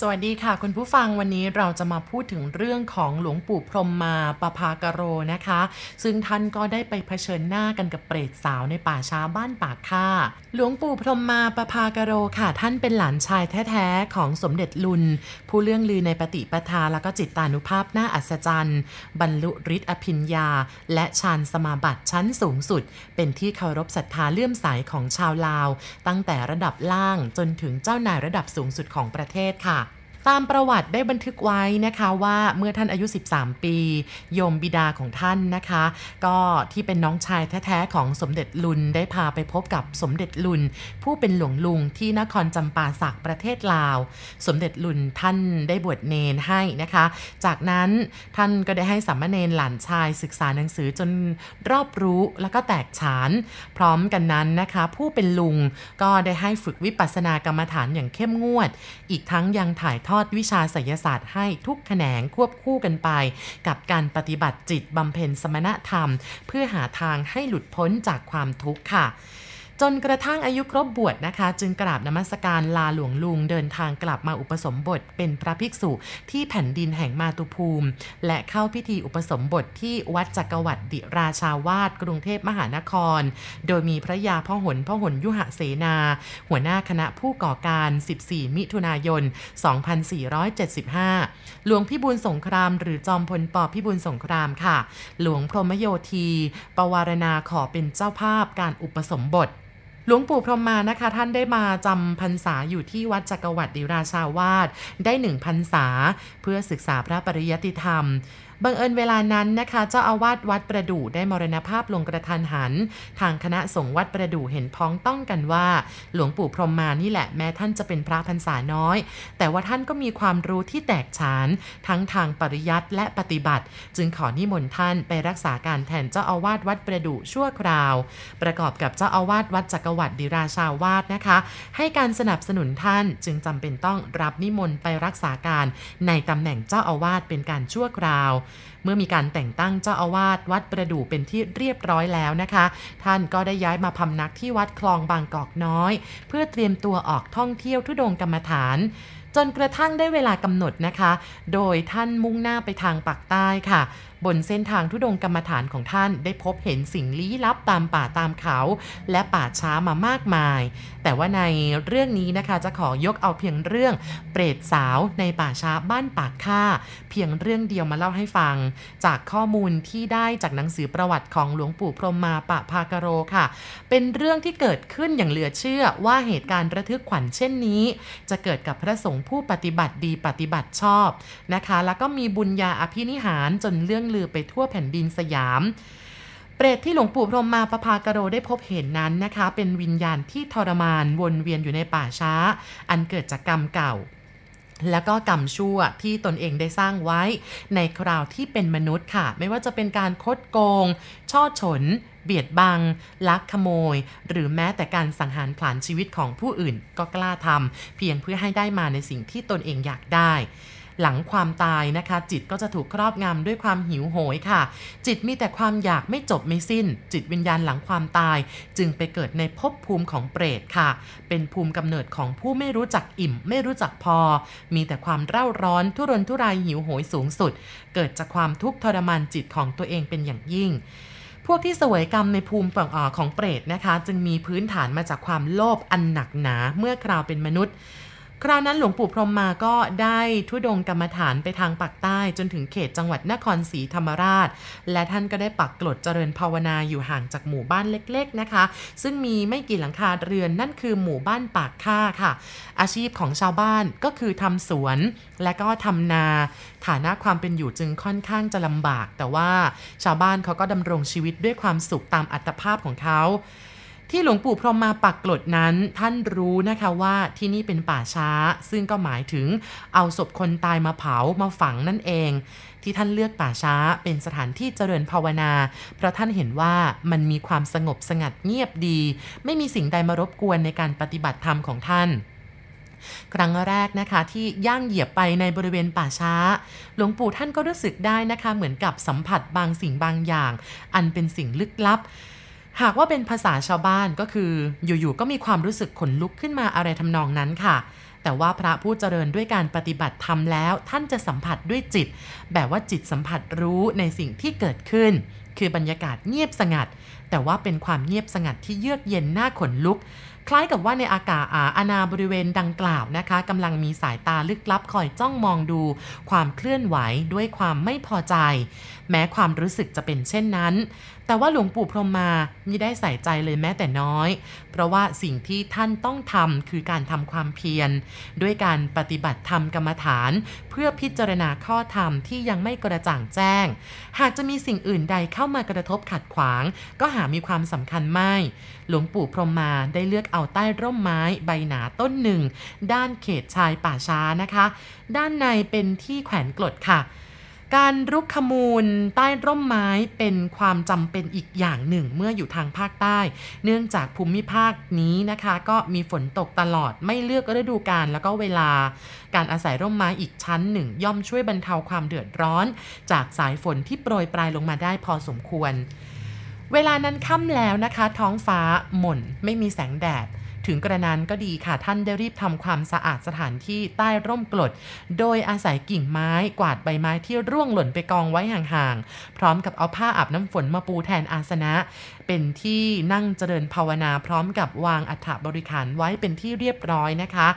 สวัสดีค่ะ คุณผู้ฟังวันนี้เราจะมาพูดถึงเรื่องของหลวงปู่พรมมาปภากโรนะคะ ซึ่งท่านก็ได้ไปเผชิญหน้ากันกับเปรตสาวในป่าช้าบ้านปากค่าหลวงปู่พรมมาปภากโรค่ะ ท่านเป็นหลานชายแท้ๆของสมเด็จลุน ผู้เรื่องลือในปฏิปทาแล้วก็จิตตานุภาพน่าอัศจรรย์ บรรลุฤทธิ์อภิญญา และฌานสมาบัติชั้นสูงสุด เป็นที่เคารพศรัทธาเลื่อมใสของชาวลาว ตั้งแต่ระดับล่างจนถึงเจ้านายระดับสูงสุดของประเทศค่ะ ตามประวัติได้บันทึกไว้นะคะว่าเมื่อท่านอายุ 13 ปี โยมบิดาของท่านนะคะ ก็ที่เป็นน้องชายแท้ๆของสมเด็จลุนได้พาไปพบกับสมเด็จลุน ผู้เป็นหลวงลุงที่นครจำปาสักประเทศลาว สมเด็จลุนท่านได้บวชเนนให้นะคะ จากนั้นท่านก็ได้ให้สัมเนนหลานชายศึกษาหนังสือจนรอบรู้แล้วก็แตกฉาน พร้อมกันนั้นนะคะ ผู้เป็นลุงก็ได้ให้ฝึกวิปัสสนากรรมฐานอย่างเข้มงวด อีกทั้งยังถ่ายทอดวิชาไสยศาสตร์ให้ทุกแขนงควบคู่กันไป กับการปฏิบัติจิตบำเพ็ญสมณธรรม เพื่อหาทางให้หลุดพ้นจากความทุกข์ค่ะ จนกระทั่งอายุครบบวชนะคะ จึงกราบนมัสการลาหลวงลุงเดินทางกลับมาอุปสมบทเป็นพระภิกษุที่แผ่นดินแห่งมาตุภูมิ และเข้าพิธีอุปสมบทที่วัดจักรวรรดิราชาวาสกรุงเทพมหานคร โดยมีพระยาพ่อหนพ่อหนยุหเสนา หัวหน้าคณะผู้ก่อการ 14 มิถุนายน 2475 หลวงพิบูลสงคราม หรือจอมพลปพิบูลสงครามค่ะ หลวงพรหมโยธี ปวารณาขอเป็นเจ้าภาพการอุปสมบท หลวงปู่พรหมมานะคะ ท่านได้มาจำพรรษาอยู่ที่วัดจักรวรรดิราชาวาสได้หนึ่งพรรษา เพื่อศึกษาพระปริยติธรรม บังเอิญเวลานั้นนะคะเจ้าอาวาสวัดประดู่ได้มรณภาพลงกระทันหัน ทางคณะสงฆ์วัดประดู่เห็นพ้องต้องกันว่า หลวงปู่พรหมมานี่แหละแม้ท่านจะเป็นพระพรรษาน้อย แต่ว่าท่านก็มีความรู้ที่แตกฉาน ทั้งทางปริยัติและปฏิบัติ จึงขอนิมนต์ท่านไปรักษาการแทนเจ้าอาวาสวัดประดู่ชั่วคราว ประกอบกับเจ้าอาวาสวัดจักรวรรดิราชาวาสนะคะ ให้การสนับสนุนท่านจึงจำเป็นต้องรับนิมนต์ไปรักษาการในตำแหน่งเจ้าอาวาสเป็นการชั่วคราวเมื่อมีการแต่งตั้งเจ้าอาวาสวัดประดู่เป็นที่เรียบร้อยแล้วนะคะ ท่านก็ได้ย้ายมาพำนักที่วัดคลองบางกอกน้อย เพื่อเตรียมตัวออกท่องเที่ยวทุดงกรรมฐานจนกระทั่งได้เวลากำหนดนะคะ โดยท่านมุ่งหน้าไปทางปากใต้ค่ะ บนเส้นทางทุดงกรรมฐานของท่านได้พบเห็นสิ่งลี้ลับตามป่าตามเขา และป่าช้ามามากมาย แต่ว่าในเรื่องนี้นะคะจะขอยกเอาเพียงเรื่องเปรตสาวในป่าช้าบ้านปากค่า เพียงเรื่องเดียวมาเล่าให้ฟัง จากข้อมูลที่ได้จากหนังสือประวัติของหลวงปู่พรหมมาปะพากโรค่ะ เป็นเรื่องที่เกิดขึ้นอย่างเหลือเชื่อว่าเหตุการณ์ระทึกขวัญเช่นนี้ จะเกิดกับพระสงฆ์ผู้ปฏิบัติดีปฏิบัติชอบนะคะ แล้วก็มีบุญญาอภินิหารจนเรื่องลือไปทั่วแผ่นดินสยาม เปรตที่หลวงปู่พรมมาประภากโรได้พบเห็นนั้นนะคะ เป็นวิญญาณที่ทรมานวนเวียนอยู่ในป่าช้า อันเกิดจากกรรมเก่าแล้วก็กรรมชั่วที่ตนเองได้สร้างไว้ ในคราวที่เป็นมนุษย์ค่ะ ไม่ว่าจะเป็นการคดโกง ช่อฉน เบียดบัง ลักขโมย หรือแม้แต่การสังหารผลาญชีวิตของผู้อื่นก็กล้าทำเพียงเพื่อให้ได้มาในสิ่งที่ตนเองอยากได้ หลังความตายนะคะ จิตก็จะถูกครอบงำด้วยความหิวโหยค่ะ จิตมีแต่ความอยากไม่จบไม่สิ้น จิตวิญญาณหลังความตาย จึงไปเกิดในภพภูมิของเปรตค่ะ เป็นภูมิกำเนิดของผู้ไม่รู้จักอิ่ม ไม่รู้จักพอ มีแต่ความเร่าร้อนทุรนทุรายหิวโหยสูงสุด เกิดจากความทุกข์ทรมานจิตของตัวเองเป็นอย่างยิ่งพวกที่สวยกรรมในภูมิของเปรตนะคะ จึงมีพื้นฐานมาจากความโลภอันหนักหนาเมื่อคราวเป็นมนุษย์ คราวนั้นหลวงปู่พรหมมาก็ได้ทุดงกรรมฐานไปทางปากใต้จนถึงเขตจังหวัดนครศรีธรรมราช และท่านก็ได้ปักกลดเจริญภาวนาอยู่ห่างจากหมู่บ้านเล็กๆนะคะ ซึ่งมีไม่กี่หลังคาเรือนนั่นคือหมู่บ้านปากค่าค่ะ อาชีพของชาวบ้านก็คือทำสวนและก็ทำนา ฐานะความเป็นอยู่จึงค่อนข้างจะลำบาก แต่ว่าชาวบ้านเขาก็ดำรงชีวิตด้วยความสุขตามอัตภาพของเขา ที่หลวงปู่พรหมมาปักกลดนั้นท่านรู้นะคะว่าที่นี่เป็นป่าช้า ซึ่งก็หมายถึงเอาศพคนตายมาเผามาฝังนั่นเอง ที่ท่านเลือกป่าช้าเป็นสถานที่เจริญภาวนา เพราะท่านเห็นว่ามันมีความสงบสงัดเงียบดี ไม่มีสิ่งใดมารบกวนในการปฏิบัติธรรมของท่านครั้งแรกนะคะที่ย่างเหยียบไปในบริเวณป่าช้า หลวงปู่ท่านก็รู้สึกได้นะคะ เหมือนกับสัมผัสบางสิ่งบางอย่าง อันเป็นสิ่งลึกลับ หากว่าเป็นภาษาชาวบ้านก็คือ อยู่ๆก็มีความรู้สึกขนลุกขึ้นมาอะไรทำนองนั้นค่ะ แต่ว่าพระผู้เจริญด้วยการปฏิบัติธรรมแล้ว ท่านจะสัมผัสด้วยจิต แบบว่าจิตสัมผัสรู้ในสิ่งที่เกิดขึ้น คือบรรยากาศเงียบสงัด แต่ว่าเป็นความเงียบสงัดที่เยือกเย็นน่าขนลุก คล้ายกับว่าในอากาศอาอาณาบริเวณดังกล่าวนะคะกำลังมีสายตาลึกลับคอยจ้องมองดู ความเคลื่อนไหวด้วยความไม่พอใจ แม้ความรู้สึกจะเป็นเช่นนั้น แต่ว่าหลวงปู่พรหมมาไม่ได้ใส่ใจเลยแม้แต่น้อย เพราะว่าสิ่งที่ท่านต้องทำคือการทำความเพียร ด้วยการปฏิบัติธรรมกรรมฐาน เพื่อพิจารณาข้อธรรมที่ยังไม่กระจ่างแจ้ง หากจะมีสิ่งอื่นใดเข้ามากระทบขัดขวาง ก็หามีความสำคัญไม่ หลวงปู่พรหมมาได้เลือกเอาใต้ร่มไม้ใบหนาต้นหนึ่ง ด้านเขตชายป่าช้านะคะ ด้านในเป็นที่แขวนกรดค่ะ การรุกขมูลใต้ร่มไม้เป็นความจำเป็นอีกอย่างหนึ่งเมื่ออยู่ทางภาคใต้ เนื่องจากภูมิภาคนี้นะคะ ก็มีฝนตกตลอดไม่เลือกฤดูกาลแล้วก็เวลา การอาศัยร่มไม้อีกชั้นหนึ่ง ย่อมช่วยบรรเทาความเดือดร้อน จากสายฝนที่โปรยปลายลงมาได้พอสมควร เวลานั้นค่ำแล้วนะคะ ท้องฟ้าหม่นไม่มีแสงแดด ถึงกระนั้นก็ดีค่ะท่านได้รีบทำความสะอาดสถานที่ใต้ร่มกรดโดยอาศัยกิ่งไม้กวาดใบไม้ที่ร่วงหล่นไปกองไว้ห่างๆ พร้อมกับเอาผ้าอาบน้ำฝนมาปูแทนอาสนะ เป็นที่นั่งเจริญภาวนาพร้อมกับวางอัฐบริขารไว้เป็นที่เรียบร้อยนะคะ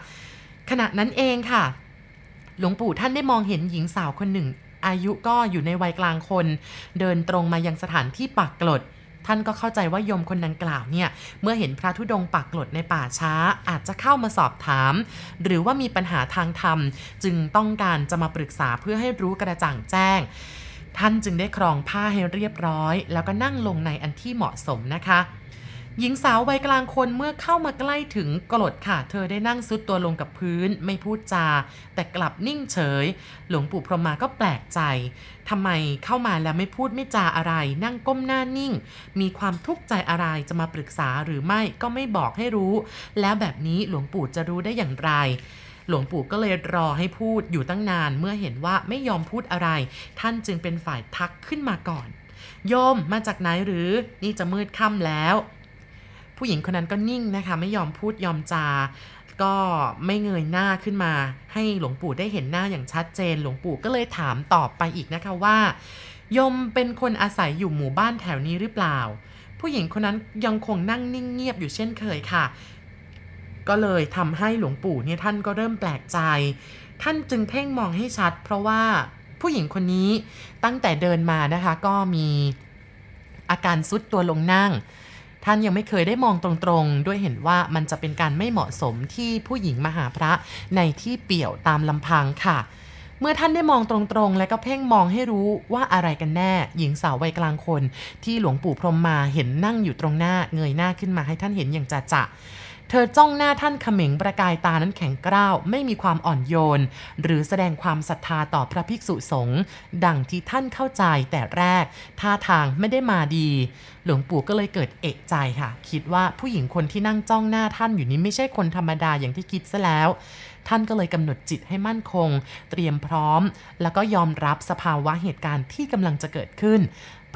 ขณะนั้นเองค่ะ หลวงปู่ท่านได้มองเห็นหญิงสาวคนหนึ่ง อายุก็อยู่ในวัยกลางคน เดินตรงมายังสถานที่ปักกลด ท่านก็เข้าใจว่าโยมคนดังกล่าวเนี่ย เมื่อเห็นพระธุดงค์ปักหลดในป่าช้าอาจจะเข้ามาสอบถาม หรือว่ามีปัญหาทางธรรม จึงต้องการจะมาปรึกษาเพื่อให้รู้กระจ่างแจ้ง ท่านจึงได้ครองผ้าให้เรียบร้อย แล้วก็นั่งลงในอันที่เหมาะสมนะคะ หญิงสาววัยกลางคนเมื่อเข้ามาใกล้ถึงกรดค่ะ เธอได้นั่งซุดตัวลงกับพื้น ไม่พูดจา แต่กลับนิ่งเฉย หลวงปู่พรหมมาก็แปลกใจทำไมเข้ามาแล้วไม่พูดไม่จาอะไร นั่งก้มหน้านิ่ง มีความทุกข์ใจอะไรจะมาปรึกษาหรือไม่ก็ไม่บอกให้รู้ แล้วแบบนี้หลวงปู่จะรู้ได้อย่างไรหลวงปู่ก็เลยรอให้พูดอยู่ตั้งนานเมื่อเห็นว่าไม่ยอมพูดอะไร ท่านจึงเป็นฝ่ายทักขึ้นมาก่อน โยมมาจากไหนหรือ นี่จะมืดค่ำแล้ว ผู้หญิงคนนั้นก็นิ่งนะคะไม่ยอมพูดยอมจาก็ไม่เงยหน้าขึ้นมา ให้หลวงปู่ได้เห็นหน้าอย่างชัดเจน หลวงปู่ก็เลยถามตอบไปอีกนะคะว่า ยมเป็นคนอาศัยอยู่หมู่บ้านแถวนี้หรือเปล่า ผู้หญิงคนนั้นยังคงนั่งนิ่งเงียบอยู่เช่นเคยค่ะ ก็เลยทำให้หลวงปู่เนี่ยท่านก็เริ่มแปลกใจ ท่านจึงเพ่งมองให้ชัด เพราะว่าผู้หญิงคนนี้ตั้งแต่เดินมานะคะก็มีอาการซุดตัวลงนั่ง ท่านยังไม่เคยได้มองตรงๆ ด้วยเห็นว่ามันจะเป็นการไม่เหมาะสมที่ผู้หญิงมาหาพระในที่เปี่ยวตามลำพังค่ะเมื่อท่านได้มองตรงๆ และก็เพ่งมองให้รู้ว่าอะไรกันแน่ หญิงสาววัยกลางคน ที่หลวงปู่พรหมมาเห็นนั่งอยู่ตรงหน้าเงยหน้าขึ้นมาให้ท่านเห็นอย่างจะๆ เธอจ้องหน้าท่านเขม็งประกายตานั้นแข็งกร้าว ไม่มีความอ่อนโยน หรือแสดงความศรัทธาต่อพระภิกษุสงฆ์ดังที่ท่านเข้าใจแต่แรก ท่าทางไม่ได้มาดี หลวงปู่ก็เลยเกิดเอกใจค่ะ คิดว่าผู้หญิงคนที่นั่งจ้องหน้าท่านอยู่นี้ไม่ใช่คนธรรมดาอย่างที่คิดซะแล้วท่านก็เลยกำหนดจิตให้มั่นคง เตรียมพร้อม แล้วก็ยอมรับสภาวะเหตุการณ์ที่กำลังจะเกิดขึ้น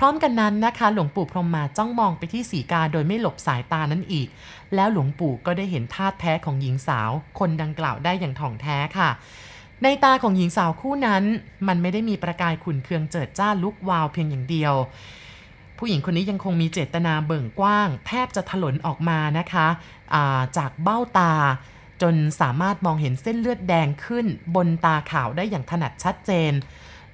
พร้อมกันนั้นนะคะ หลวงปู่พรหมมาจ้องมองไปที่สีกาโดยไม่หลบสายตานั้นอีก แล้วหลวงปู่ก็ได้เห็นท่าแท้ของหญิงสาว คนดังกล่าวได้อย่างถ่องแท้ค่ะ ในตาของหญิงสาวคู่นั้น มันไม่ได้มีประกายขุ่นเคืองเจิดจ้าลุกวาวเพียงอย่างเดียว ผู้หญิงคนนี้ยังคงมีเจตนาเบิ่งกว้าง แทบจะถลนออกมานะคะาจากเบ้าตาจนสามารถมองเห็นเส้นเลือดแดงขึ้นบนตาขาวได้อย่างถนัดชัดเจน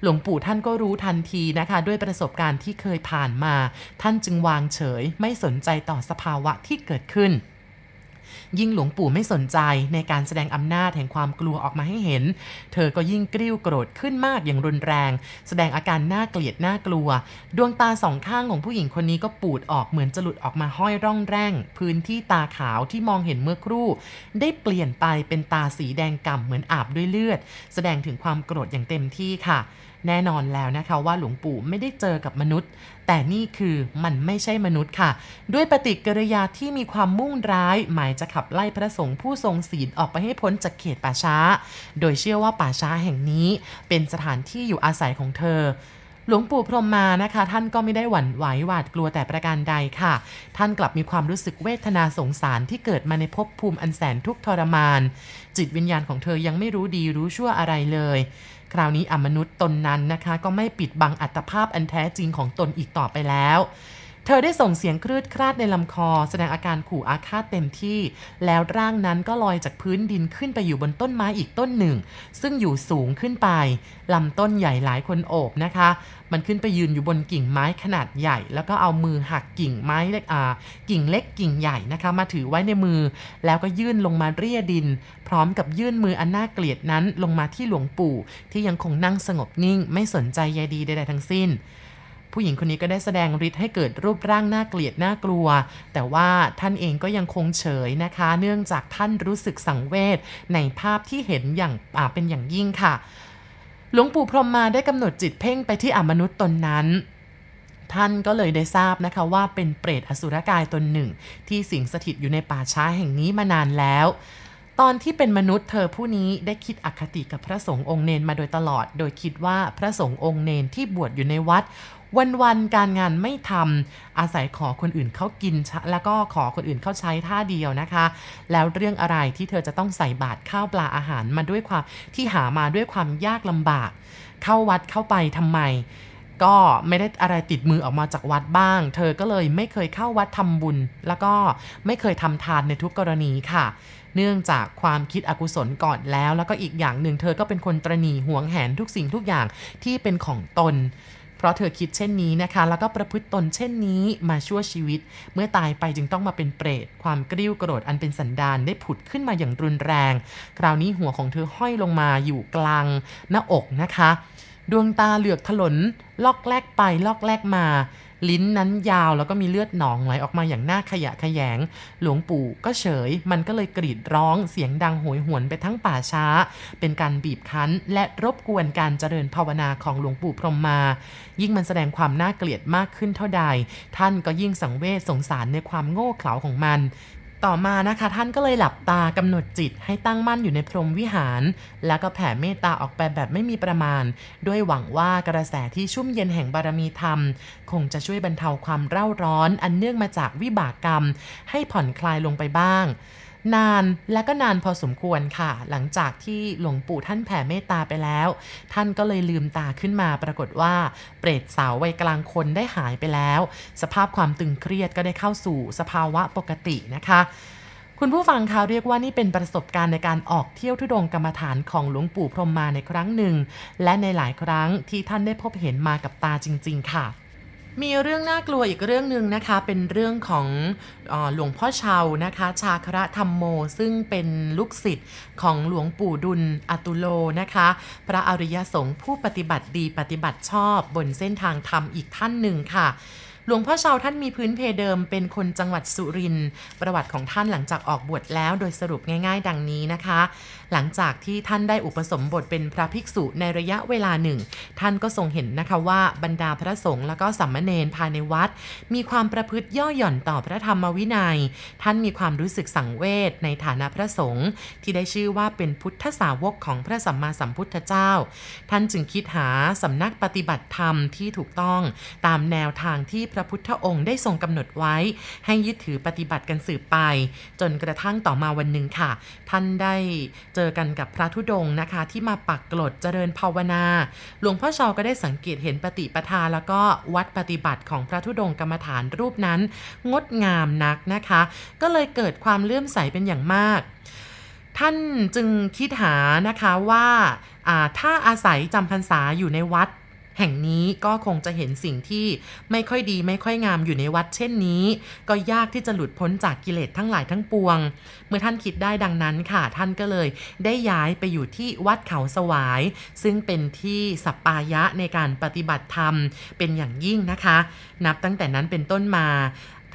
หลวงปู่ท่านก็รู้ทันทีนะคะ ด้วยประสบการณ์ที่เคยผ่านมา ท่านจึงวางเฉย ไม่สนใจต่อสภาวะที่เกิดขึ้นยิ่งหลวงปู่ไม่สนใจในการแสดงอำนาจแห่งความกลัวออกมาให้เห็น เธอก็ยิ่งกริ้วโกรธขึ้นมากอย่างรุนแรง แสดงอาการน่าเกลียดน่ากลัว ดวงตาสองข้างของผู้หญิงคนนี้ก็ปูดออกเหมือนจะหลุดออกมาห้อยร่องแร่ง พื้นที่ตาขาวที่มองเห็นเมื่อครู่ ได้เปลี่ยนไปเป็นตาสีแดงก่ำเหมือนอาบด้วยเลือด แสดงถึงความโกรธอย่างเต็มที่ค่ะ แน่นอนแล้วนะคะว่าหลวงปู่ไม่ได้เจอกับมนุษย์ แต่นี่คือมันไม่ใช่มนุษย์ค่ะ ด้วยปฏิกิริยาที่มีความมุ่งร้าย หมายจะขับไล่พระสงฆ์ผู้ทรงศีลออกไปให้พ้นจากเขตป่าช้า โดยเชื่อว่าป่าช้าแห่งนี้เป็นสถานที่อยู่อาศัยของเธอหลวงปู่พรหมมานะคะ ท่านก็ไม่ได้หวั่นไหวหวาดกลัวแต่ประการใดค่ะ ท่านกลับมีความรู้สึกเวทนาสงสารที่เกิดมาในภพภูมิอันแสนทุกข์ทรมาน จิตวิญญาณของเธอยังไม่รู้ดีรู้ชั่วอะไรเลย คราวนี้อมนุษย์ตนนั้นนะคะ ก็ไม่ปิดบังอัตภาพอันแท้จริงของตนอีกต่อไปแล้ว เธอได้ส่งเสียงครืดคราดในลำคอ แสดงอาการขู่อาฆาตเต็มที่ แล้วร่างนั้นก็ลอยจากพื้นดินขึ้นไปอยู่บนต้นไม้อีกต้นหนึ่ง ซึ่งอยู่สูงขึ้นไปลำต้นใหญ่หลายคนโอบนะคะ มันขึ้นไปยืนอยู่บนกิ่งไม้ขนาดใหญ่ แล้วก็เอามือหักกิ่งไม้เล็กอ่ากิ่งเล็กกิ่งใหญ่นะคะ มาถือไว้ในมือ แล้วก็ยื่นลงมาเรียดิน พร้อมกับยื่นมืออันน่าเกลียดนั้นลงมาที่หลวงปู่ ที่ยังคงนั่งสงบนิ่ง ไม่สนใจใยดีใดๆทั้งสิ้นผู้หญิงคนนี้ก็ได้แสดงฤทธิ์ให้เกิดรูปร่างน่าเกลียดน่ากลัว แต่ว่าท่านเองก็ยังคงเฉยนะคะ เนื่องจากท่านรู้สึกสังเวชในภาพที่เห็นอย่างเป็นอย่างยิ่งค่ะ หลวงปู่พรหมมาได้กำหนดจิตเพ่งไปที่อมนุษย์ตนนั้น ท่านก็เลยได้ทราบนะคะว่าเป็นเปรตอสุรกายตนหนึ่ง ที่สิงสถิตอยู่ในป่าช้าแห่งนี้มานานแล้วตอนที่เป็นมนุษย์เธอผู้นี้ได้คิดอคติกับพระสงฆ์องค์เนนมาโดยตลอด โดยคิดว่าพระสงฆ์องค์เนนที่บวชอยู่ในวัด วันๆการงานไม่ทำอาศัยขอคนอื่นเขากิน แล้วก็ขอคนอื่นเขาใช้ท่าเดียวนะคะ แล้วเรื่องอะไรที่เธอจะต้องใส่บาตรข้าวปลาอาหารมาด้วยความที่หามาด้วยความยากลำบาก เข้าวัดเข้าไปทำไมก็ไม่ได้อะไรติดมือออกมาจากวัดบ้าง เธอก็เลยไม่เคยเข้าวัดทำบุญ แล้วก็ไม่เคยทำทานในทุกกรณีค่ะ เนื่องจากความคิดอกุศลก่อนแล้ว แล้วก็อีกอย่างหนึ่งเธอก็เป็นคนตรณีหวงแหนทุกสิ่งทุกอย่างที่เป็นของตน เพราะเธอคิดเช่นนี้นะคะ แล้วก็ประพฤติตนเช่นนี้มาชั่วชีวิต เมื่อตายไปจึงต้องมาเป็นเปรต ความกริ้วโกรธอันเป็นสันดานได้ผุดขึ้นมาอย่างรุนแรง คราวนี้หัวของเธอห้อยลงมาอยู่กลางหน้าอกนะคะ ดวงตาเหลือกถลนลอกแลกไปลอกแลกมา ลิ้นนั้นยาวแล้วก็มีเลือดหนองไหลออกมาอย่างน่าขยะขยง หลวงปู่ก็เฉย มันก็เลยกรีดร้องเสียงดังโหยหวนไปทั้งป่าช้า เป็นการบีบคั้นและรบกวนการเจริญภาวนาของหลวงปู่พรหมมา ยิ่งมันแสดงความน่าเกลียดมากขึ้นเท่าใด ท่านก็ยิ่งสังเวชสงสารในความโง่เขลาของมัน ต่อมานะคะท่านก็เลยหลับตากำหนดจิตให้ตั้งมั่นอยู่ในพรหมวิหาร แล้วก็แผ่เมตตาออกไปแบบไม่มีประมาณ ด้วยหวังว่ากระแสที่ชุ่มเย็นแห่งบารมีธรรม คงจะช่วยบรรเทาความเร่าร้อน อันเนื่องมาจากวิบากกรรม ให้ผ่อนคลายลงไปบ้าง นานและก็นานพอสมควรค่ะ หลังจากที่หลวงปู่ท่านแผ่เมตตาไปแล้ว ท่านก็เลยลืมตาขึ้นมาปรากฏว่า เปรตสาววัยกลางคนได้หายไปแล้ว สภาพความตึงเครียดก็ได้เข้าสู่สภาวะปกตินะคะคุณผู้ฟังคะเรียกว่านี่เป็นประสบการณ์ในการออกเที่ยวทุดงกรรมฐานของหลวงปู่พรหมมาในครั้งหนึ่ง และในหลายครั้งที่ท่านได้พบเห็นมากับตาจริง ๆ ค่ะ มีเรื่องน่ากลัวอีกเรื่องหนึ่งนะคะ เป็นเรื่องของอหลวงพ่อเชานะคะ ชาคระธรรมโม ซึ่งเป็นลูกศิษย์ของหลวงปู่ดุลอตุโลนะคะ พระอริยสงฆ์ผู้ปฏิบัติดีปฏิบัติชอบบนเส้นทางธรรมอีกท่านหนึ่งค่ะหลวงพ่อเชาท่านมีพื้นเพเดิมเป็นคนจังหวัดสุรินทร์ประวัติของท่านหลังจากออกบวชแล้วโดยสรุปง่าย ๆ ดังนี้นะคะหลังจากที่ท่านได้อุปสมบทเป็นพระภิกษุในระยะเวลาหนึ่ง ท่านก็ทรงเห็นนะคะว่าบรรดาพระสงฆ์และก็สัมมเนนภายในวัด มีความประพฤติย่อหย่อนต่อพระธรรมวินัย ท่านมีความรู้สึกสังเวชในฐานะพระสงฆ์ที่ได้ชื่อว่าเป็นพุทธสาวกของพระสัมมาสัมพุทธเจ้า ท่านจึงคิดหาสำนักปฏิบัติธรรมที่ถูกต้อง ตามแนวทางที่พระพุทธองค์ได้ทรงกำหนดไว้ ให้ยึดถือปฏิบัติกันสืบไป จนกระทั่งต่อมาวันหนึ่งค่ะ ท่านได้เจอกันกับพระธุดงค์นะคะ ที่มาปักกลดเจริญภาวนา หลวงพ่อชอก็ได้สังเกตเห็นปฏิปทา แล้วก็วัดปฏิบัติของพระธุดงค์กรรมฐานรูปนั้น งดงามนักนะคะ ก็เลยเกิดความเลื่อมใสเป็นอย่างมาก ท่านจึงคิดหานะคะว่าถ้าอาศัยจำพรรษาอยู่ในวัด แห่งนี้ก็คงจะเห็นสิ่งที่ไม่ค่อยดีไม่ค่อยงามอยู่ในวัดเช่นนี้ ก็ยากที่จะหลุดพ้นจากกิเลสทั้งหลายทั้งปวง เมื่อท่านคิดได้ดังนั้นค่ะท่านก็เลยได้ย้ายไปอยู่ที่วัดเขาสวาย ซึ่งเป็นที่สัปปายะในการปฏิบัติธรรมเป็นอย่างยิ่งนะคะ นับตั้งแต่นั้นเป็นต้นมา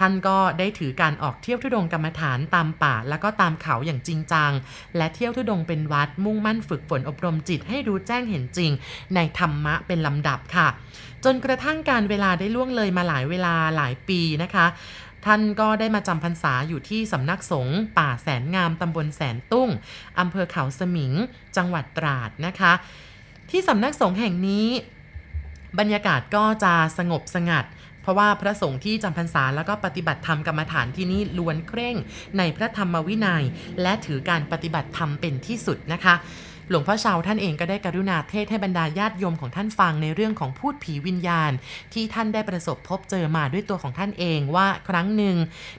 ท่านก็ได้ถือการออกเที่ยวทุดงกรรมฐานตามป่า แล้วก็ตามเขาอย่างจริงจัง และเที่ยวทุดงเป็นวัดมุ่งมั่นฝึกฝนอบรมจิตให้รู้แจ้งเห็นจริง ในธรรมะเป็นลำดับค่ะ จนกระทั่งการเวลาได้ล่วงเลยมาหลายเวลาหลายปีนะคะท่านก็ได้มาจำพรรษาอยู่ที่สำนักสงฆ์ป่าแสนงามตำบลแสนตุ้งอำเภอเขาสมิง จังหวัดตราดนะคะ ที่สำนักสงฆ์แห่งนี้ บรรยากาศก็จะสงบสงัด เพราะว่าพระสงฆ์ที่จำพรรษาแล้วก็ปฏิบัติธรรมกรรมฐานที่นี่ล้วนเคร่ง ในพระธรรมวินัย และถือการปฏิบัติธรรมเป็นที่สุดนะคะหลวงพ่อชาวท่านเองก็ได้กรุณาเทศให้บรรดาญาติโยมของท่านฟังในเรื่องของพูดผีวิญญาณ ที่ท่านได้ประสบพบเจอมาด้วยตัวของท่านเองว่าครั้งหนึ่ง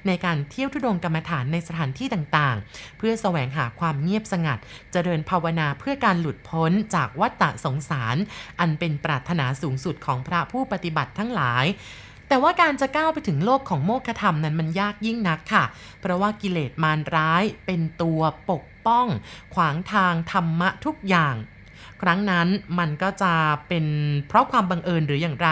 ในการเที่ยวทุดงกรรมฐานในสถานที่ต่างๆ เพื่อแสวงหาความเงียบสงัดเจริญภาวนาเพื่อการหลุดพ้นจากวัฏฏะสงสาร อันเป็นปรารถนาสูงสุดของพระผู้ปฏิบัติทั้งหลาย แต่ว่าการจะก้าวไปถึงโลกของโมฆะธรรมนั้นมันยากยิ่งนักค่ะ เพราะว่ากิเลสมารร้ายเป็นตัวปกป้อง ขวางทางธรรมะทุกอย่างครั้งนั้นมันก็จะเป็นเพราะความบังเอิญหรืออย่างไร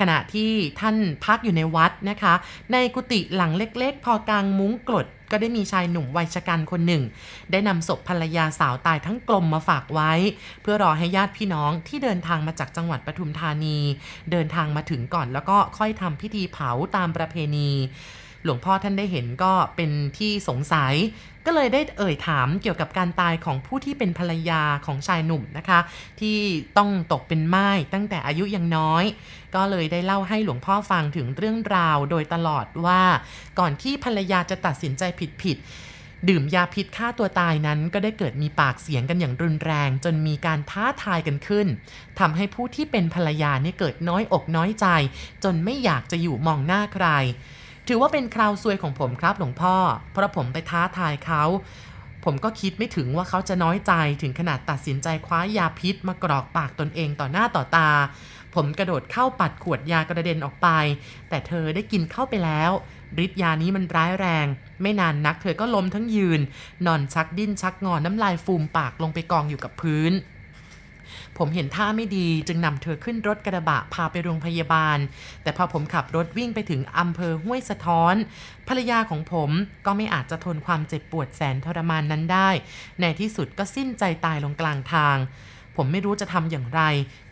ขณะที่ท่านพักอยู่ในวัดนะคะ ในกุฏิหลังเล็กๆ พอกลางมุ้งกรด ก็ได้มีชายหนุ่มวัยชกันคนหนึ่ง ได้นำศพภรรยาสาวตายทั้งกลมมาฝากไว้ เพื่อรอให้ญาติพี่น้องที่เดินทางมาจากจังหวัดปทุมธานี เดินทางมาถึงก่อนแล้วก็ค่อยทำพิธีเผาตามประเพณี หลวงพ่อท่านได้เห็นก็เป็นที่สงสัย ก็เลยได้เอ่ยถามเกี่ยวกับการตายของผู้ที่เป็นภรรยาของชายหนุ่มนะคะ ที่ต้องตกเป็นไม้ตั้งแต่อายุยังน้อย ก็เลยได้เล่าให้หลวงพ่อฟังถึงเรื่องราวโดยตลอดว่า ก่อนที่ภรรยาจะตัดสินใจผิดๆดื่มยาพิษฆ่าตัวตายนั้นก็ได้เกิดมีปากเสียงกันอย่างรุนแรง จนมีการท้าทายกันขึ้นทำให้ผู้ที่เป็นภรรยาเนี่ยเกิดน้อยอกน้อยใจ จนไม่อยากจะอยู่มองหน้าใคร ถือว่าเป็นคราวซวยของผมครับหลวงพ่อ เพราะผมไปท้าทายเขา ผมก็คิดไม่ถึงว่าเขาจะน้อยใจถึงขนาดตัดสินใจคว้ายาพิษมากรอกปากตนเองต่อหน้าต่อตา ผมกระโดดเข้าปัดขวดยากระเด็นออกไป แต่เธอได้กินเข้าไปแล้วฤทธิ์ยานี้มันร้ายแรง ไม่นานนักเธอก็ล้มทั้งยืน นอนชักดิ้นชักงอนน้ำลายฟูมปากลงไปกองอยู่กับพื้น ผมเห็นท่าไม่ดีจึงนำเธอขึ้นรถกระบะพาไปโรงพยาบาล แต่พอผมขับรถวิ่งไปถึงอำเภอห้วยสะท้อน ภรรยาของผมก็ไม่อาจจะทนความเจ็บปวดแสนทรมานนั้นได้ ในที่สุดก็สิ้นใจตายลงกลางทาง ผมไม่รู้จะทำอย่างไร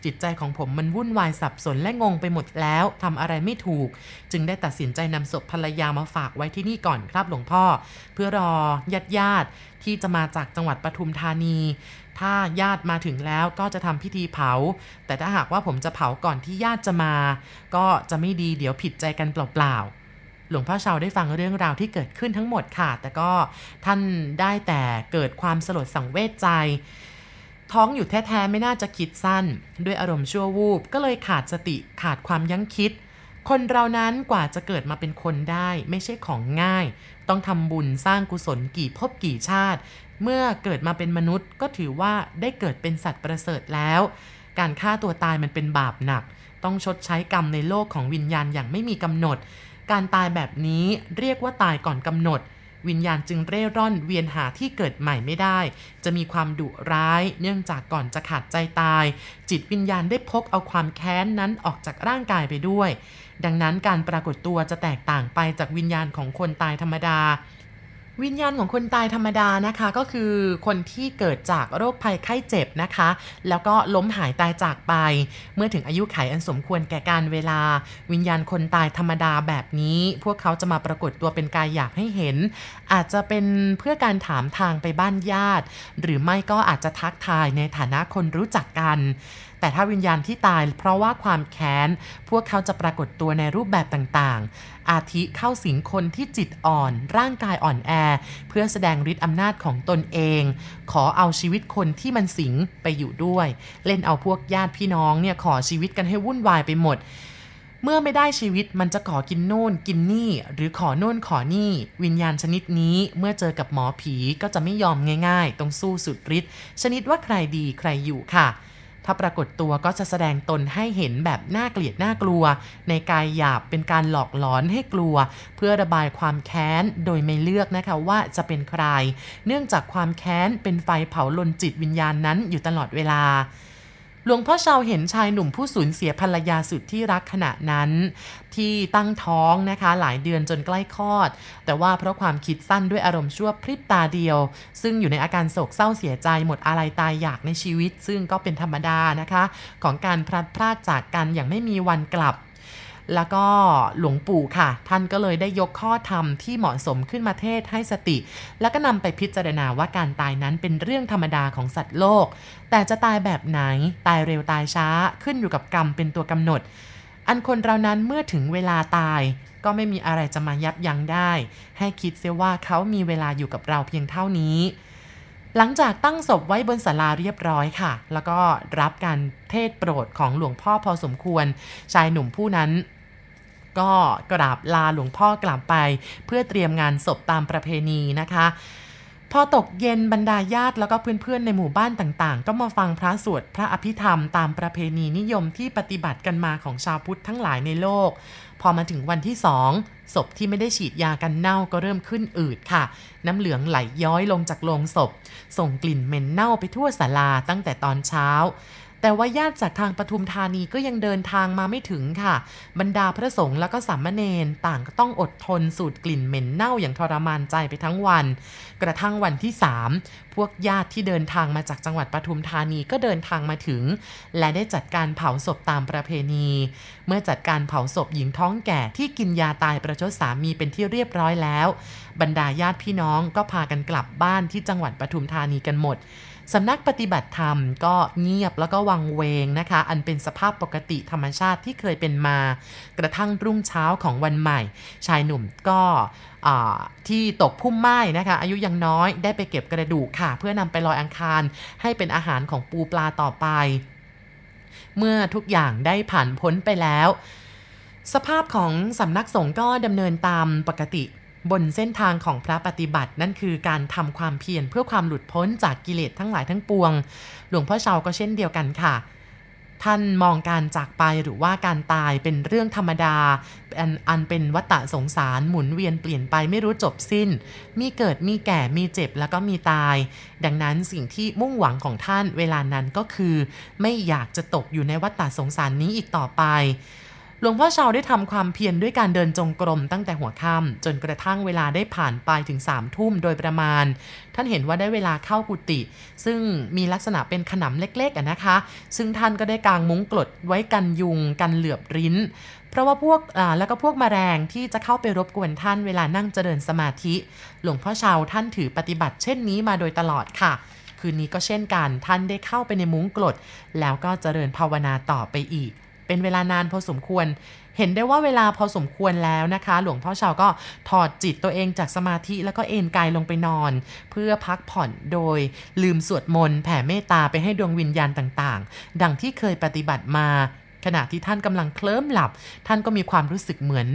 จิตใจของผมมันวุ่นวายสับสนและงงไปหมดแล้วทำอะไรไม่ถูก จึงได้ตัดสินใจนำศพภรรยามาฝากไว้ที่นี่ก่อนครับหลวงพ่อ เพื่อรอญาติญาติที่จะมาจากจังหวัดปทุมธานี ถ้าญาติมาถึงแล้วก็จะทำพิธีเผา แต่ถ้าหากว่าผมจะเผาก่อนที่ญาติจะมา ก็จะไม่ดีเดี๋ยวผิดใจกันเปล่าๆ หลวงพ่อชาวได้ฟังเรื่องราวที่เกิดขึ้นทั้งหมดค่ะ แต่ก็ท่านได้แต่เกิดความสลดสังเวชใจท้องอยู่แท้ๆไม่น่าจะคิดสั้น ด้วยอารมณ์ชั่ววูบก็เลยขาดสติขาดความยั้งคิด คนเรานั้นกว่าจะเกิดมาเป็นคนได้ไม่ใช่ของง่าย ต้องทำบุญสร้างกุศลกี่ภพกี่ชาติ เมื่อเกิดมาเป็นมนุษย์ก็ถือว่าได้เกิดเป็นสัตว์ประเสริฐแล้ว การฆ่าตัวตายมันเป็นบาปหนัก ต้องชดใช้กรรมในโลกของวิญญาณอย่างไม่มีกำหนด การตายแบบนี้เรียกว่าตายก่อนกำหนด วิญญาณจึงเร่ร่อนเวียนหาที่เกิดใหม่ไม่ได้ จะมีความดุร้าย เนื่องจากก่อนจะขาดใจตาย จิตวิญญาณได้พกเอาความแค้นนั้นออกจากร่างกายไปด้วย ดังนั้นการปรากฏตัวจะแตกต่างไปจากวิญญาณของคนตายธรรมดา วิญญาณของคนตายธรรมดานะคะ ก็คือคนที่เกิดจากโรคภัยไข้เจ็บนะคะ แล้วก็ล้มหายตายจากไป เมื่อถึงอายุไขอันสมควรแก่การเวลา วิญญาณคนตายธรรมดาแบบนี้ พวกเขาจะมาปรากฏตัวเป็นกายอยากให้เห็น อาจจะเป็นเพื่อการถามทางไปบ้านญาติ หรือไม่ก็อาจจะทักทายในฐานะคนรู้จักกัน แต่ถ้าวิญญาณที่ตายเพราะว่าความแค้น พวกเขาจะปรากฏตัวในรูปแบบต่างๆ อาทิเข้าสิงคนที่จิตอ่อน ร่างกายอ่อนแอ เพื่อแสดงฤทธิ์อำนาจของตนเอง ขอเอาชีวิตคนที่มันสิงไปอยู่ด้วย เล่นเอาพวกญาติพี่น้องเนี่ยขอชีวิตกันให้วุ่นวายไปหมดเมื่อไม่ได้ชีวิตมันจะขอกินโน่นกินนี่ หรือขอโน่นขอนี่ วิญญาณชนิดนี้เมื่อเจอกับหมอผีก็จะไม่ยอมง่าย ๆ ต้องสู้สุดฤทธิ์ชนิดว่าใครดีใครอยู่ค่ะ ถ้าปรากฏตัวก็จะแสดงตนให้เห็นแบบน่าเกลียดน่ากลัว ในกายหยาบเป็นการหลอกหลอนให้กลัว เพื่อระบายความแค้นโดยไม่เลือกนะคะว่าจะเป็นใคร เนื่องจากความแค้นเป็นไฟเผาลนจิตวิญญาณนั้นอยู่ตลอดเวลา หลวงพ่อชาวเห็นชายหนุ่มผู้สูญเสียภรรยาสุดที่รักขณะนั้น ที่ตั้งท้องนะคะหลายเดือนจนใกล้คลอด แต่ว่าเพราะความคิดสั้นด้วยอารมณ์ชั่วพริบตาเดียว ซึ่งอยู่ในอาการโศกเศร้าเสียใจหมดอะไรตายอยากในชีวิต ซึ่งก็เป็นธรรมดานะคะ ของการพลัดพรากจากกันอย่างไม่มีวันกลับ แล้วก็หลวงปู่ค่ะ ท่านก็เลยได้ยกข้อธรรมที่เหมาะสมขึ้นมาเทศให้สติ แล้วก็นำไปพิจารณาว่าการตายนั้นเป็นเรื่องธรรมดาของสัตว์โลก แต่จะตายแบบไหนตายเร็วตายช้าขึ้นอยู่กับกรรมเป็นตัวกำหนด อันคนเรานั้นเมื่อถึงเวลาตายก็ไม่มีอะไรจะมายับยั้งได้ ให้คิดเสียว่าเขามีเวลาอยู่กับเราเพียงเท่านี้ หลังจากตั้งศพไว้บนศาลาเรียบร้อยค่ะ แล้วก็รับการเทศโปรดของหลวงพ่อพอสมควร ชายหนุ่มผู้นั้น ก็กราบลาหลวงพ่อกลับไป เพื่อเตรียมงานศพตามประเพณีนะคะพอตกเย็นบรรดาญาติแล้วก็เพื่อนๆในหมู่บ้านต่างๆ ก็มาฟังพระสวดพระอภิธรรมตามประเพณีนิยมที่ปฏิบัติกันมาของชาวพุทธทั้งหลายในโลก พอมาถึงวันที่สองศพที่ไม่ได้ฉีดยากันเน่าก็เริ่มขึ้นอืดค่ะ น้ำเหลืองไหลย้อยลงจากโลงศพ ส่งกลิ่นเหม็นเน่าไปทั่วศาลาตั้งแต่ตอนเช้า แต่ว่าญาติจากทางปทุมธานีก็ยังเดินทางมาไม่ถึงค่ะ บรรดาพระสงฆ์แล้วก็สามเณรต่างก็ต้องอดทนสูดกลิ่นเหม็นเน่าอย่างทรมานใจไปทั้งวัน กระทั่งวันที่ 3 พวกญาติที่เดินทางมาจากจังหวัดปทุมธานีก็เดินทางมาถึง และได้จัดการเผาศพตามประเพณี เมื่อจัดการเผาศพหญิงท้องแก่ที่กินยาตายประชดสามีเป็นที่เรียบร้อยแล้ว บรรดาญาติพี่น้องก็พากันกลับบ้านที่จังหวัดปทุมธานีกันหมด สำนักปฏิบัติธรรมก็เงียบแล้วก็วังเวงนะคะ อันเป็นสภาพปกติธรรมชาติที่เคยเป็นมา กระทั่งรุ่งเช้าของวันใหม่ ชายหนุ่มก็ที่ตกพุ่มไม้นะคะ อายุยังน้อยได้ไปเก็บกระดูกค่ะ เพื่อนำไปลอยอังคาร ให้เป็นอาหารของปูปลาต่อไป เมื่อทุกอย่างได้ผ่านพ้นไปแล้ว สภาพของสำนักสงฆ์ก็ดำเนินตามปกติ บนเส้นทางของพระปฏิบัติ นั่นคือการทำความเพียรเพื่อความหลุดพ้นจากกิเลสทั้งหลายทั้งปวง หลวงพ่อเชาก็เช่นเดียวกันค่ะ ท่านมองการจากไปหรือว่าการตายเป็นเรื่องธรรมดาอันอันเป็นวัฏฏะสงสารหมุนเวียนเปลี่ยนไปไม่รู้จบสิ้น มีเกิดมีแก่มีเจ็บแล้วก็มีตาย ดังนั้นสิ่งที่มุ่งหวังของท่านเวลานั้นก็คือ ไม่อยากจะตกอยู่ในวัฏฏะสงสารนี้อีกต่อไป หลวงพ่อชาวได้ทำความเพียรด้วยการเดินจงกรมตั้งแต่หัวค่ำจนกระทั่งเวลาได้ผ่านไปถึงสามทุ่มโดยประมาณ ท่านเห็นว่าได้เวลาเข้ากุฏิซึ่งมีลักษณะเป็นขนำเล็กๆนะคะ ซึ่งท่านก็ได้กางมุ้งกลดไว้กันยุง กันเหลือบริ้น เพราะว่าพวกแล้วก็พวกมแมลงที่จะเข้าไปรบกวนท่านเวลานั่งเจริญสมาธิ หลวงพ่อชาวท่านถือปฏิบัติเช่นนี้มาโดยตลอดค่ะคืนนี้ก็เช่นกันท่านได้เข้าไปในมุ้งกลด แล้วก็เจริญภาวนาต่อไปอีก เป็นเวลานานพอสมควร เห็นได้ว่าเวลาพอสมควรแล้วนะคะ หลวงพ่อชาวก็ถอดจิตตัวเองจากสมาธิแล้วก็เอนกายลงไปนอน เพื่อพักผ่อนโดยลืมสวดมนต์แผ่เมตตาไปให้ดวงวิญญาณต่างๆ ดังที่เคยปฏิบัติมา ขณะที่ท่านกำลังเคลิ้มหลับ ท่านก็มีความรู้สึกเหมือน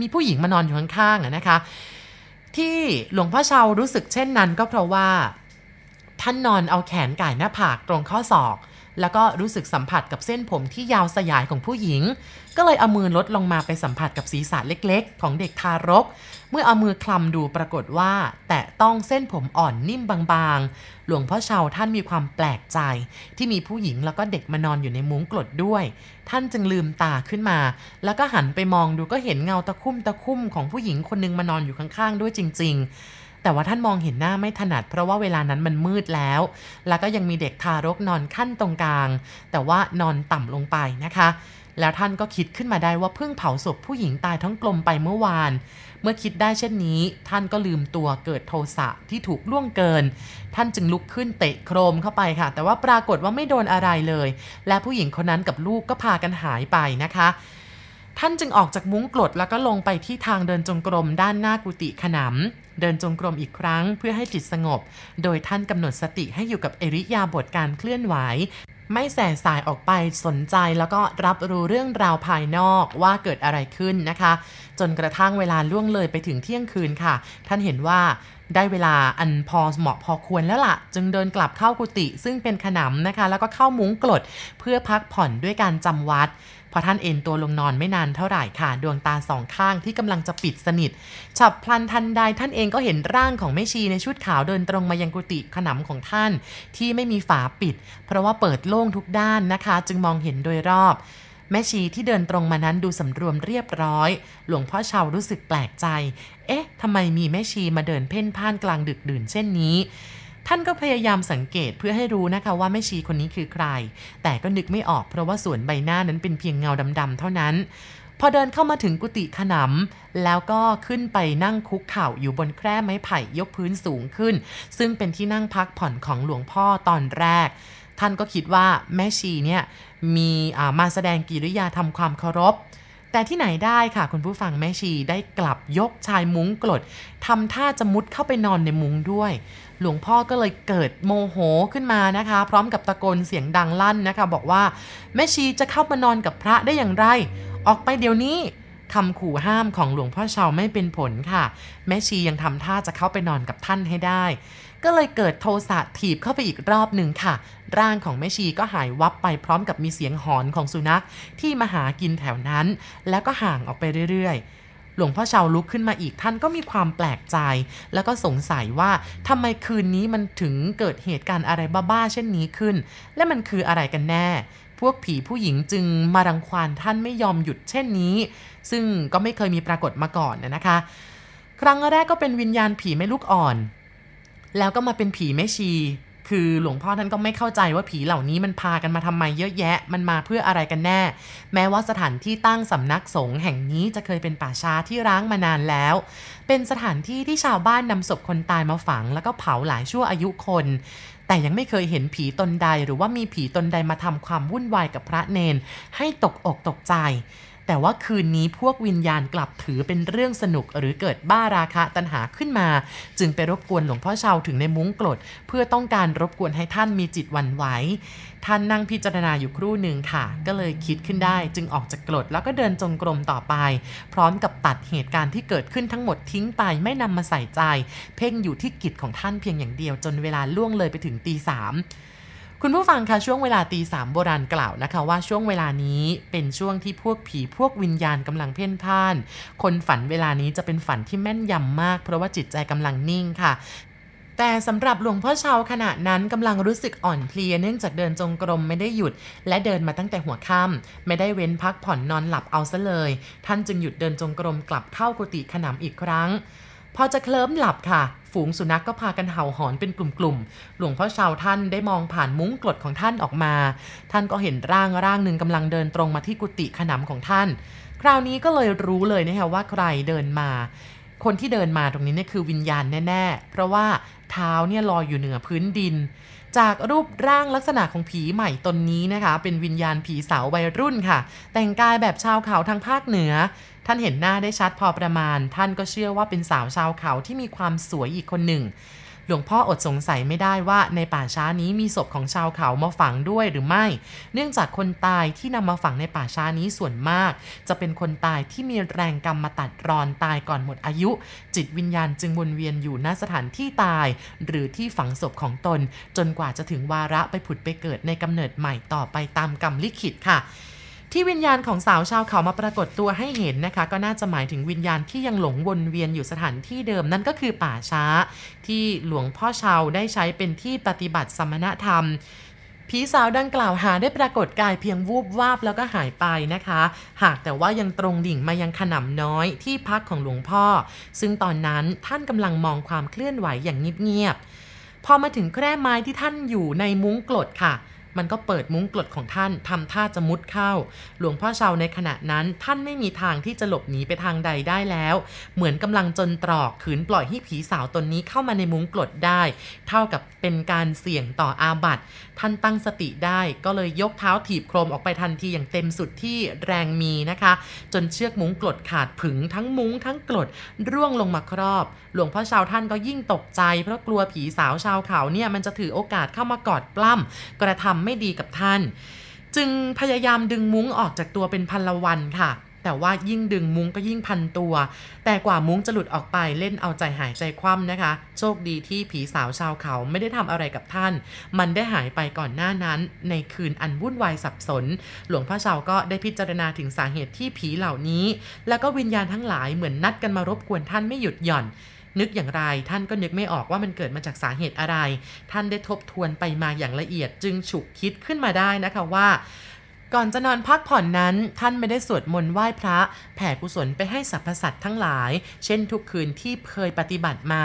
มีผู้หญิงมานอนอยู่ข้างๆนะคะที่หลวงพ่อชาวรู้สึกเช่นนั้นก็เพราะว่า ท่านนอนเอาแขนก่ายหน้าผากตรงข้อศอก แล้วก็รู้สึกสัมผัสกับเส้นผมที่ยาวสยายของผู้หญิง ก็เลยเอามือลดลงมาไปสัมผัสกับศีรษะเล็กๆ ของเด็กทารก เมื่อเอามือคลำดูปรากฏว่า แตะต้องเส้นผมอ่อนนิ่มบางๆ หลวงพ่อเชาท่านมีความแปลกใจ ที่มีผู้หญิงแล้วก็เด็กมานอนอยู่ในมุ้งกลดด้วย ท่านจึงลืมตาขึ้นมา แล้วก็หันไปมองดูก็เห็นเงาตะคุ่มตะคุ่มของผู้หญิงคนนึงมานอนอยู่ข้างๆ ด้วยจริง ๆ แต่ว่าท่านมองเห็นหน้าไม่ถนัด เพราะว่าเวลานั้นมันมืดแล้ว แล้วก็ยังมีเด็กทารกนอนขั้นตรงกลาง แต่ว่านอนต่ำลงไปนะคะ แล้วท่านก็คิดขึ้นมาได้ว่าเพิ่งเผาศพผู้หญิงตายทั้งกลมไปเมื่อวาน เมื่อคิดได้เช่นนี้ ท่านก็ลืมตัวเกิดโทสะที่ถูกล่วงเกิน ท่านจึงลุกขึ้นเตะโครมเข้าไปค่ะ แต่ว่าปรากฏว่าไม่โดนอะไรเลย และผู้หญิงคนนั้นกับลูกก็พากันหายไปนะคะท่านจึงออกจากมุ้งกรดแล้วก็ลงไปที่ทางเดินจงกรมด้านหน้ากุฏิขนำ เดินจงกรมอีกครั้งเพื่อให้จิตสงบ โดยท่านกำหนดสติให้อยู่กับเอริยาบทการเคลื่อนไหว ไม่แส่สายออกไปสนใจแล้วก็รับรู้เรื่องราวภายนอกว่าเกิดอะไรขึ้นนะคะ จนกระทั่งเวลาล่วงเลยไปถึงเที่ยงคืนค่ะ ท่านเห็นว่า ได้เวลาอันพอเหมาะพอควรแล้วละ่ะ จึงเดินกลับเข้ากุฏิซึ่งเป็นขนำนะคะ แล้วก็เข้ามุ้งกรดเพื่อพักผ่อนด้วยการจำวัดพอท่านเอนตัวลงนอนไม่นานเท่าไหร่ค่ะ ดวงตาสองข้างที่กำลังจะปิดสนิท ฉับพลันทันใดท่านเองก็เห็นร่างของแม่ชีในชุดขาวเดินตรงมายังกุฏิขนำของท่าน ที่ไม่มีฝาปิด เพราะว่าเปิดโล่งทุกด้านนะคะ จึงมองเห็นโดยรอบ แม่ชีที่เดินตรงมานั้นดูสำรวมเรียบร้อย หลวงพ่อชาวรู้สึกแปลกใจ เอ๊ะทำไมมีแม่ชีมาเดินเพ่นพ่านกลางดึกดื่นเช่นนี้ ท่านก็พยายามสังเกตเพื่อให้รู้นะคะว่าแม่ชีคนนี้คือใคร แต่ก็นึกไม่ออกเพราะว่าส่วนใบหน้านั้นเป็นเพียงเงาดำๆเท่านั้น พอเดินเข้ามาถึงกุฏิขนำแล้วก็ขึ้นไปนั่งคุกเข่าอยู่บนแคร่ไม้ไผ่ยกพื้นสูงขึ้น ซึ่งเป็นที่นั่งพักผ่อนของหลวงพ่อตอนแรก ท่านก็คิดว่าแม่ชีเนี่ยมีมาแสดงกิริยาทำความเคารพ แต่ที่ไหนได้ค่ะ คุณผู้ฟังแม่ชีได้กลับยกชายมุ้งกรดทำท่าจะมุดเข้าไปนอนในมุ้งด้วย หลวงพ่อก็เลยเกิดโมโหขึ้นมานะคะ พร้อมกับตะโกนเสียงดังลั่นนะคะ บอกว่าแม่ชีจะเข้ามานอนกับพระได้อย่างไร ออกไปเดี๋ยวนี้ คำขู่ห้ามของหลวงพ่อชาวไม่เป็นผลค่ะ แม่ชียังทำท่าจะเข้าไปนอนกับท่านให้ได้ ก็เลยเกิดโทสะถีบเข้าไปอีกรอบหนึ่งค่ะ ร่างของแม่ชีก็หายวับไปพร้อมกับมีเสียงหอนของสุนัขที่มาหากินแถวนั้น แล้วก็ห่างออกไปเรื่อยๆหลวงพ่อชาวลุกขึ้นมาอีกท่านก็มีความแปลกใจ แล้วก็สงสัยว่าทำไมคืนนี้มันถึงเกิดเหตุการณ์อะไรบ้าๆเช่นนี้ขึ้น และมันคืออะไรกันแน่ พวกผีผู้หญิงจึงมารังควานท่านไม่ยอมหยุดเช่นนี้ ซึ่งก็ไม่เคยมีปรากฏมาก่อนนะคะ ครั้งแรกก็เป็นวิญญาณผีแม่ลูกอ่อน แล้วก็มาเป็นผีแม่ชี คือหลวงพ่อท่านก็ไม่เข้าใจว่าผีเหล่านี้มันพากันมาทำไมเยอะแยะ มันมาเพื่ออะไรกันแน่ แม้ว่าสถานที่ตั้งสำนักสงฆ์แห่งนี้จะเคยเป็นป่าช้าที่ร้างมานานแล้ว เป็นสถานที่ที่ชาวบ้านนำศพคนตายมาฝัง แล้วก็เผาหลายชั่วอายุคน แต่ยังไม่เคยเห็นผีตนใดหรือว่ามีผีตนใดมาทำความวุ่นวายกับพระเนน ให้ตกอกตกใจ แต่ว่าคืนนี้พวกวิญญาณกลับถือเป็นเรื่องสนุกหรือเกิดบ้าราคะตัณหาขึ้นมา จึงไปรบกวนหลวงพ่อชาวถึงในมุ้งกรดเพื่อต้องการรบกวนให้ท่านมีจิตวันไหวท่านนั่งพิจารณาอยู่ครู่หนึ่งค่ะ ก็เลยคิดขึ้นได้ จึงออกจากกรดแล้วก็เดินจงกรมต่อไป พร้อมกับตัดเหตุการณ์ที่เกิดขึ้นทั้งหมดทิ้งไปไม่นำมาใส่ใจ เพ่งอยู่ที่กิจของท่านเพียงอย่างเดียวจนเวลาล่วงเลยไปถึงตีสาม คุณผู้ฟังคะช่วงเวลาตีสามโบราณกล่าวนะคะว่าช่วงเวลานี้เป็นช่วงที่พวกผีพวกวิญญาณกำลังเพ่นพ่าน คนฝันเวลานี้จะเป็นฝันที่แม่นยำมาก เพราะว่าจิตใจกำลังนิ่งค่ะแต่สำหรับหลวงพ่อเชาขณะนั้นกำลังรู้สึกอ่อนเพลียเนื่องจากเดินจงกรมไม่ได้หยุด และเดินมาตั้งแต่หัวค่ำไม่ได้เว้นพักผ่อนนอนหลับเอาซะเลย ท่านจึงหยุดเดินจงกรมกลับเข้ากุฏิขนำอีกครั้ง พอจะเคลิ้มหลับค่ะ ฝูงสุนัขกก็พากันเห่าหอนเป็นกลุ่มๆ หลวงพ่อชาวท่านได้มองผ่านมุ้งกรดของท่านออกมา ท่านก็เห็นร่างร่างหนึ่งกำลังเดินตรงมาที่กุฏิขนำของท่าน คราวนี้ก็เลยรู้เลยนะคะว่าใครเดินมา คนที่เดินมาตรงนี้เนี่ยคือวิญญาณแน่ๆ เพราะว่าเท้าเนี่ยลอยอยู่เหนือพื้นดินจากรูปร่างลักษณะของผีใหม่ตนนี้นะคะ เป็นวิญญาณผีสาววัยรุ่นค่ะ แต่งกายแบบชาวเขาทางภาคเหนือ ท่านเห็นหน้าได้ชัดพอประมาณ ท่านก็เชื่อว่าเป็นสาวชาวเขาที่มีความสวยอีกคนหนึ่ง หลวงพ่ออดสงสัยไม่ได้ว่าในป่าช้านี้มีศพของชาวเขามาฝังด้วยหรือไม่ เนื่องจากคนตายที่นำมาฝังในป่าช้านี้ส่วนมาก จะเป็นคนตายที่มีแรงกรรมมาตัดรอนตายก่อนหมดอายุ จิตวิญญาณจึงวนเวียนอยู่ณสถานที่ตาย หรือที่ฝังศพของตน จนกว่าจะถึงวาระไปผุดไปเกิดในกำเนิดใหม่ต่อไปตามกรรมลิขิตค่ะ ที่วิญญาณของสาวชาวเขามาปรากฏตัวให้เห็นนะคะ ก็น่าจะหมายถึงวิญญาณที่ยังหลงวนเวียนอยู่สถานที่เดิมนั่นก็คือป่าช้า ที่หลวงพ่อชาวได้ใช้เป็นที่ปฏิบัติสมณธรรมผีสาวดังกล่าวหาได้ปรากฏกายเพียงวูบวาบแล้วก็หายไปนะคะ หากแต่ว่ายังตรงดิ่งมายังขนำน้อยที่พักของหลวงพ่อ ซึ่งตอนนั้นท่านกำลังมองความเคลื่อนไหวอย่างเงียบๆพอมาถึงแคร่ไม้ที่ท่านอยู่ในมุ้งกลดค่ะ มันก็เปิดมุ้งกลดของท่านทำท่าจะมุดเข้า หลวงพ่อเชาในขณะนั้นท่านไม่มีทางที่จะหลบหนีไปทางใดได้แล้ว เหมือนกำลังจนตรอกขืนปล่อยให้ผีสาวตนนี้เข้ามาในมุ้งกลดได้ เท่ากับเป็นการเสี่ยงต่ออาบัติ ท่านตั้งสติได้ก็เลยยกเท้าถีบโครมออกไปทันทีอย่างเต็มสุดที่แรงมีนะคะ จนเชือกมุ้งกลดขาดผึงทั้งมุ้งทั้งกลดร่วงลงมาครอบ หลวงพ่อชาวท่านก็ยิ่งตกใจ เพราะกลัวผีสาวชาวเขาเนี่ยมันจะถือโอกาสเข้ามากอดปล้ำกระทำไม่ดีกับท่าน จึงพยายามดึงมุ้งออกจากตัวเป็นพันละวันค่ะ แต่ว่ายิ่งดึงมุ้งก็ยิ่งพันตัว แต่กว่ามุ้งจะหลุดออกไปเล่นเอาใจหายใจคว่ำนะคะ โชคดีที่ผีสาวชาวเขาไม่ได้ทำอะไรกับท่าน มันได้หายไปก่อนหน้านั้น ในคืนอันวุ่นวายสับสน หลวงพ่อชาวก็ได้พิจารณาถึงสาเหตุที่ผีเหล่านี้ แล้วก็วิญญาณทั้งหลายเหมือนนัดกันมารบกวนท่านไม่หยุดหย่อนนึกอย่างไรท่านก็นึกไม่ออกว่ามันเกิดมาจากสาเหตุอะไร ท่านได้ทบทวนไปมาอย่างละเอียดจึงฉุกคิดขึ้นมาได้นะคะว่า ก่อนจะนอนพักผ่อนนั้น ท่านไม่ได้สวดมนต์ไหว้พระ แผ่กุศลไปให้สรรพสัตว์ทั้งหลาย เช่นทุกคืนที่เคยปฏิบัติมา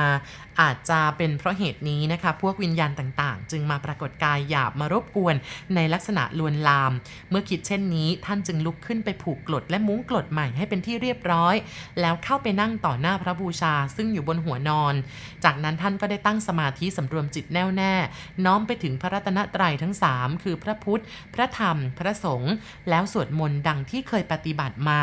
อาจจะเป็นเพราะเหตุนี้นะคะ พวกวิญญาณต่างๆ จึงมาปรากฏกายหยาบมารบกวนในลักษณะลวนลาม เมื่อคิดเช่นนี้ท่านจึงลุกขึ้นไปผูกกลดและมุ้งกลดใหม่ให้เป็นที่เรียบร้อย แล้วเข้าไปนั่งต่อหน้าพระบูชาซึ่งอยู่บนหัวนอน จากนั้นท่านก็ได้ตั้งสมาธิสำรวมจิตแน่วแน่ น้อมไปถึงพระรัตนตรัยทั้ง 3 คือพระพุทธ พระธรรม พระสงฆ์แล้วสวดมนต์ดังที่เคยปฏิบัติมา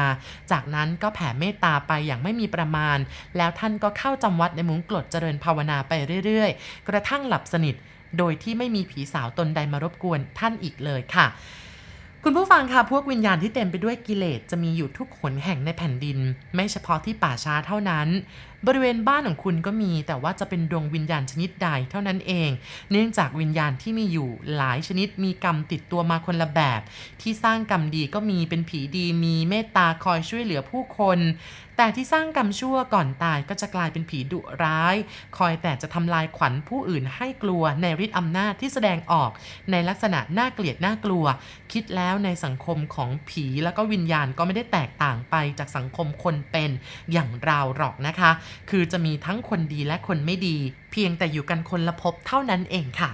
จากนั้นก็แผ่เมตตาไปอย่างไม่มีประมาณ แล้วท่านก็เข้าจำวัดในมุ้งกลดเจริญภาวนาไปเรื่อยๆ กระทั่งหลับสนิท โดยที่ไม่มีผีสาวตนใดมารบกวนท่านอีกเลยค่ะ คุณผู้ฟังคะพวกวิญญาณที่เต็มไปด้วยกิเลสจะมีอยู่ทุกขนแห่งในแผ่นดิน ไม่เฉพาะที่ป่าช้าเท่านั้น บริเวณบ้านของคุณก็มี แต่ว่าจะเป็นดวงวิญญาณชนิดใดเท่านั้นเอง เนื่องจากวิญญาณที่มีอยู่หลายชนิดมีกรรมติดตัวมาคนละแบบ ที่สร้างกรรมดีก็มีเป็นผีดีมีเมตตาคอยช่วยเหลือผู้คน แต่ที่สร้างกรรมชั่วก่อนตายก็จะกลายเป็นผีดุร้าย คอยแต่จะทำลายขวัญผู้อื่นให้กลัวในฤทธิ์อำนาจที่แสดงออกในลักษณะน่าเกลียดน่ากลัว คิดแล้วในสังคมของผีแล้วก็วิญญาณก็ไม่ได้แตกต่างไปจากสังคมคนเป็นอย่างเราหรอกนะคะคือจะมีทั้งคนดีและคนไม่ดี เพียงแต่อยู่กันคนละภพเท่านั้นเองค่ะ